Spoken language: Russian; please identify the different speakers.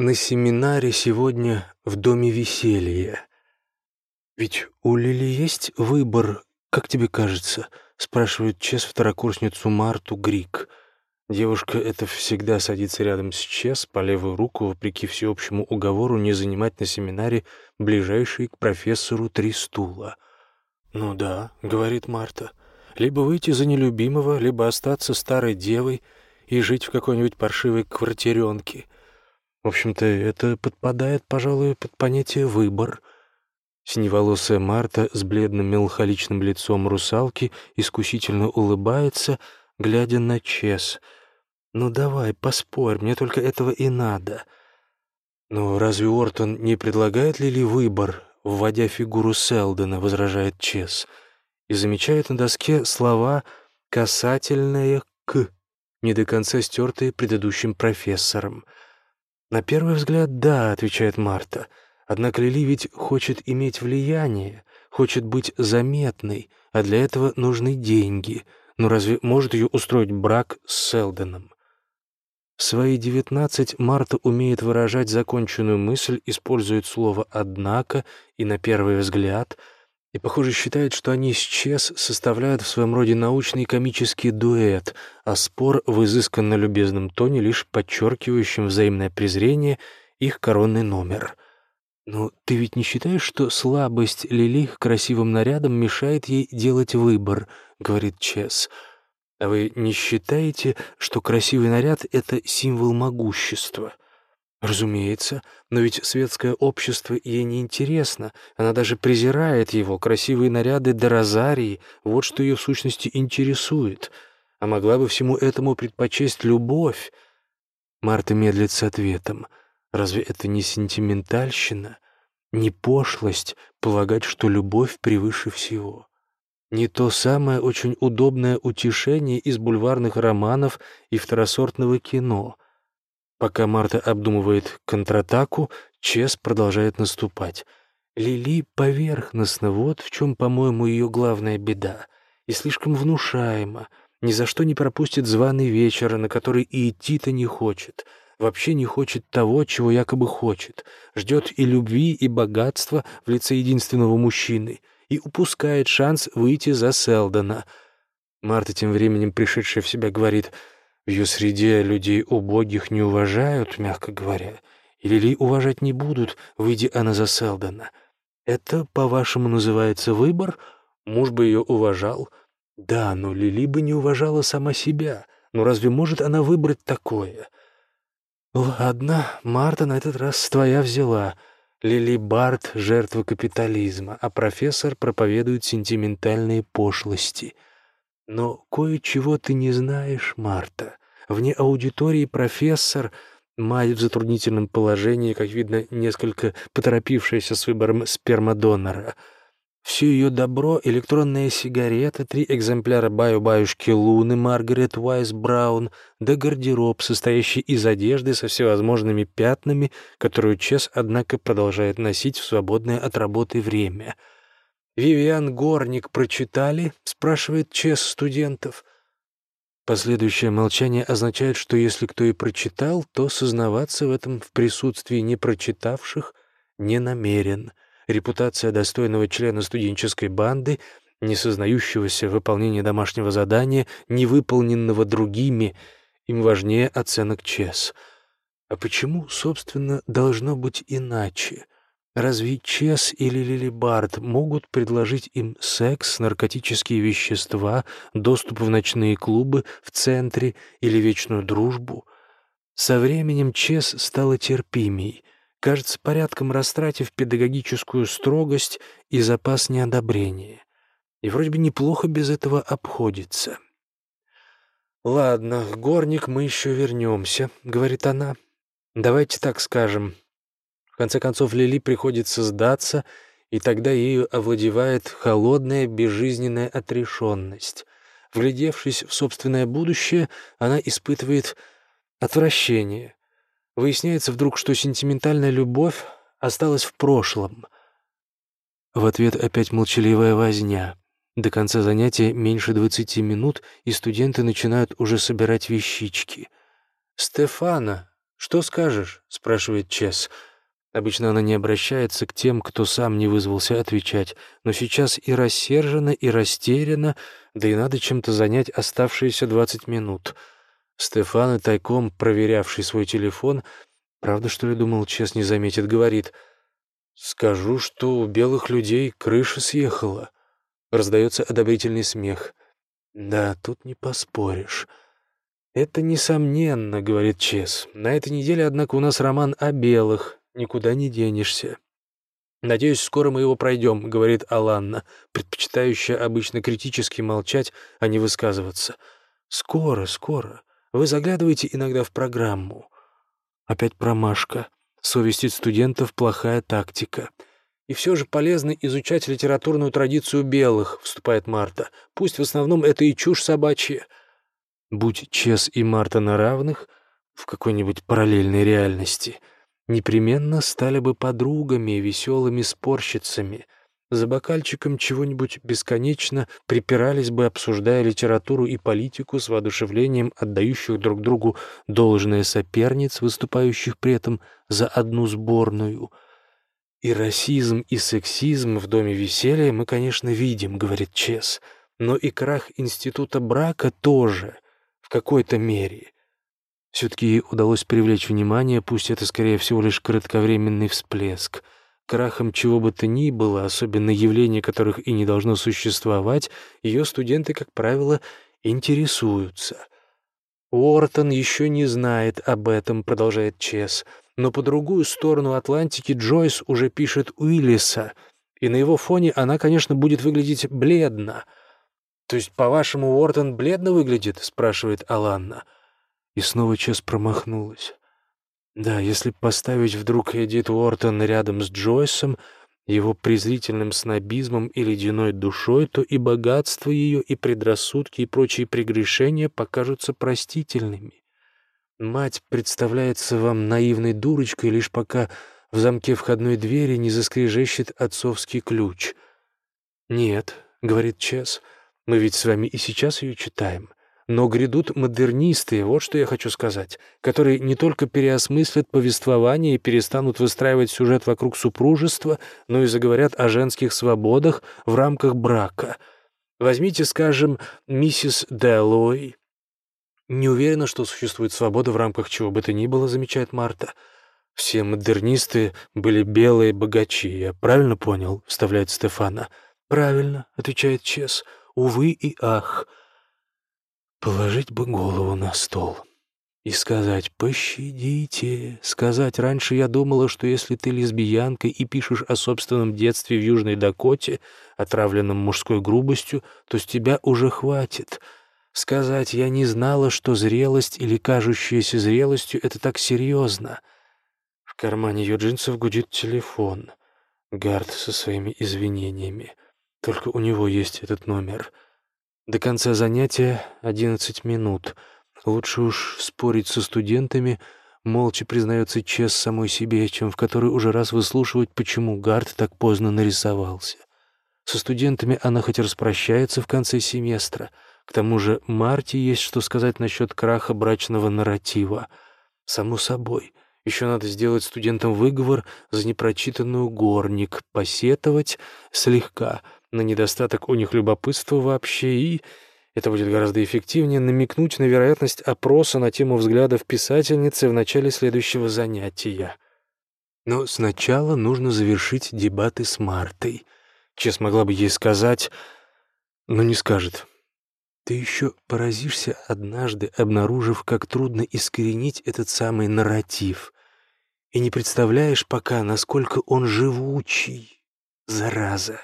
Speaker 1: на семинаре сегодня в Доме веселья. Ведь у Лили есть выбор, как тебе кажется?» — спрашивает Чес второкурсницу Марту Грик. Девушка эта всегда садится рядом с Чес по левую руку, вопреки всеобщему уговору не занимать на семинаре ближайшие к профессору три стула. «Ну да», — говорит Марта, — «либо выйти за нелюбимого, либо остаться старой девой и жить в какой-нибудь паршивой квартиренке». В общем-то, это подпадает, пожалуй, под понятие «выбор». Синеволосая Марта с бледным меланхоличным лицом русалки искусительно улыбается, глядя на Чес. «Ну давай, поспорь, мне только этого и надо». «Но разве Ортон не предлагает ли ли выбор, вводя фигуру Селдона?» — возражает Чес. И замечает на доске слова «касательное к», не до конца стертые предыдущим профессором — «На первый взгляд, да», — отвечает Марта. «Однако Лили ведь хочет иметь влияние, хочет быть заметной, а для этого нужны деньги. Но разве может ее устроить брак с Селденом?» В свои девятнадцать Марта умеет выражать законченную мысль, использует слово «однако» и «на первый взгляд», и, похоже, считает, что они с Чес составляют в своем роде научный комический дуэт, а спор в изысканно любезном тоне лишь подчеркивающим взаимное презрение их коронный номер. «Но ты ведь не считаешь, что слабость Лили красивым нарядам мешает ей делать выбор?» — говорит Чес. «А вы не считаете, что красивый наряд — это символ могущества?» Разумеется, но ведь светское общество ей не интересно. Она даже презирает его, красивые наряды до розарии, вот что ее в сущности интересует. А могла бы всему этому предпочесть любовь. Марта медлит с ответом. Разве это не сентиментальщина, не пошлость полагать, что любовь превыше всего? Не то самое очень удобное утешение из бульварных романов и второсортного кино — Пока Марта обдумывает контратаку, Чес продолжает наступать. Лили поверхностно, вот в чем, по-моему, ее главная беда. И слишком внушаема, ни за что не пропустит званый вечер, на который и идти-то не хочет. Вообще не хочет того, чего якобы хочет. Ждет и любви, и богатства в лице единственного мужчины. И упускает шанс выйти за Селдона. Марта тем временем, пришедшая в себя, говорит — в ее среде людей убогих не уважают, мягко говоря, и Лили уважать не будут, выйдя она за Селдона. Это, по-вашему, называется выбор? Муж бы ее уважал. Да, но Лили бы не уважала сама себя. Но разве может она выбрать такое? Ладно, Марта на этот раз твоя взяла. Лили Барт — жертва капитализма, а профессор проповедует сентиментальные пошлости. Но кое-чего ты не знаешь, Марта. Вне аудитории профессор, мать в затруднительном положении, как видно, несколько поторопившаяся с выбором спермодонора. Все ее добро — электронная сигарета, три экземпляра баю-баюшки Луны Маргарет Уайс Браун, да гардероб, состоящий из одежды со всевозможными пятнами, которую Чес, однако, продолжает носить в свободное от работы время. «Вивиан Горник прочитали?» — спрашивает Чес студентов. Последующее молчание означает, что если кто и прочитал, то сознаваться в этом в присутствии непрочитавших не намерен. Репутация достойного члена студенческой банды, не сознающегося выполнения домашнего задания, не выполненного другими, им важнее оценок ЧЕС. А почему, собственно, должно быть иначе? Разве Чес или Лили Барт могут предложить им секс, наркотические вещества, доступ в ночные клубы в центре или вечную дружбу? Со временем Чес стала терпимей, кажется, порядком растратив педагогическую строгость и запас неодобрения. И вроде бы неплохо без этого обходится. «Ладно, горник, мы еще вернемся», — говорит она. «Давайте так скажем конце концов, Лили приходится сдаться, и тогда ею овладевает холодная, безжизненная отрешенность. Вглядевшись в собственное будущее, она испытывает отвращение. Выясняется вдруг, что сентиментальная любовь осталась в прошлом. В ответ опять молчаливая возня. До конца занятия меньше двадцати минут, и студенты начинают уже собирать вещички. «Стефана, «Что скажешь?» — спрашивает Чес. Обычно она не обращается к тем, кто сам не вызвался отвечать, но сейчас и рассержена, и растеряна, да и надо чем-то занять оставшиеся двадцать минут. Стефан, и тайком проверявший свой телефон, правда, что ли, думал, Чес не заметит, говорит, «Скажу, что у белых людей крыша съехала». Раздается одобрительный смех. «Да, тут не поспоришь». «Это несомненно», — говорит Чес. «На этой неделе, однако, у нас роман о белых, никуда не денешься. «Надеюсь, скоро мы его пройдем», — говорит Аланна, предпочитающая обычно критически молчать, а не высказываться. «Скоро, скоро. Вы заглядываете иногда в программу». Опять промашка. Совестить студентов — плохая тактика. «И все же полезно изучать литературную традицию белых», — вступает Марта. «Пусть в основном это и чушь собачья». Будь Чес и Марта на равных в какой-нибудь параллельной реальности — непременно стали бы подругами, веселыми спорщицами. За бокальчиком чего-нибудь бесконечно припирались бы, обсуждая литературу и политику с воодушевлением отдающих друг другу должное соперниц, выступающих при этом за одну сборную. «И расизм, и сексизм в Доме веселья мы, конечно, видим», — говорит Чес, «но и крах института брака тоже, в какой-то мере». Все-таки удалось привлечь внимание, пусть это, скорее всего, лишь кратковременный всплеск. Крахом чего бы то ни было, особенно явления которых и не должно существовать, ее студенты, как правило, интересуются. «Уортон еще не знает об этом», — продолжает Чес, «но по другую сторону Атлантики Джойс уже пишет Уиллиса, и на его фоне она, конечно, будет выглядеть бледно». «То есть, по-вашему, Уортон бледно выглядит?» — спрашивает Аланна. — и снова Чес промахнулась. Да, если поставить вдруг Эдит Уортон рядом с Джойсом, его презрительным снобизмом и ледяной душой, то и богатство ее, и предрассудки, и прочие прегрешения покажутся простительными. Мать представляется вам наивной дурочкой, лишь пока в замке входной двери не заскрежещет отцовский ключ. «Нет», — говорит Чес, — «мы ведь с вами и сейчас ее читаем. Но грядут модернисты, вот что я хочу сказать, которые не только переосмыслят повествование и перестанут выстраивать сюжет вокруг супружества, но и заговорят о женских свободах в рамках брака. Возьмите, скажем, миссис Дэллоуэй. Не уверена, что существует свобода в рамках чего бы то ни было, замечает Марта. Все модернисты были белые богачи, я правильно понял? Вставляет Стефана. Правильно, отвечает Чес. Увы и ах. Положить бы голову на стол и сказать «пощадите». Сказать «раньше я думала, что если ты лесбиянка и пишешь о собственном детстве в Южной Дакоте, отравленном мужской грубостью, то с тебя уже хватит». Сказать «я не знала, что зрелость или кажущаяся зрелостью — это так серьезно». В кармане ее джинсов гудит телефон. Гард со своими извинениями. Только у него есть этот номер — до конца занятия одиннадцать минут. Лучше уж спорить со студентами, молча признается Чес самой себе, чем в который уже раз выслушивать, почему Гард так поздно нарисовался. Со студентами она хоть распрощается в конце семестра. К тому же Марте есть что сказать насчет краха брачного нарратива. Само собой. Еще надо сделать студентам выговор за непрочитанную горник, посетовать слегка — на недостаток у них любопытства вообще и, это будет гораздо эффективнее, намекнуть на вероятность опроса на тему взглядов писательницы в начале следующего занятия. Но сначала нужно завершить дебаты с Мартой. Чес могла бы ей сказать, но не скажет. Ты еще поразишься однажды, обнаружив, как трудно искоренить этот самый нарратив. И не представляешь пока, насколько он живучий, зараза.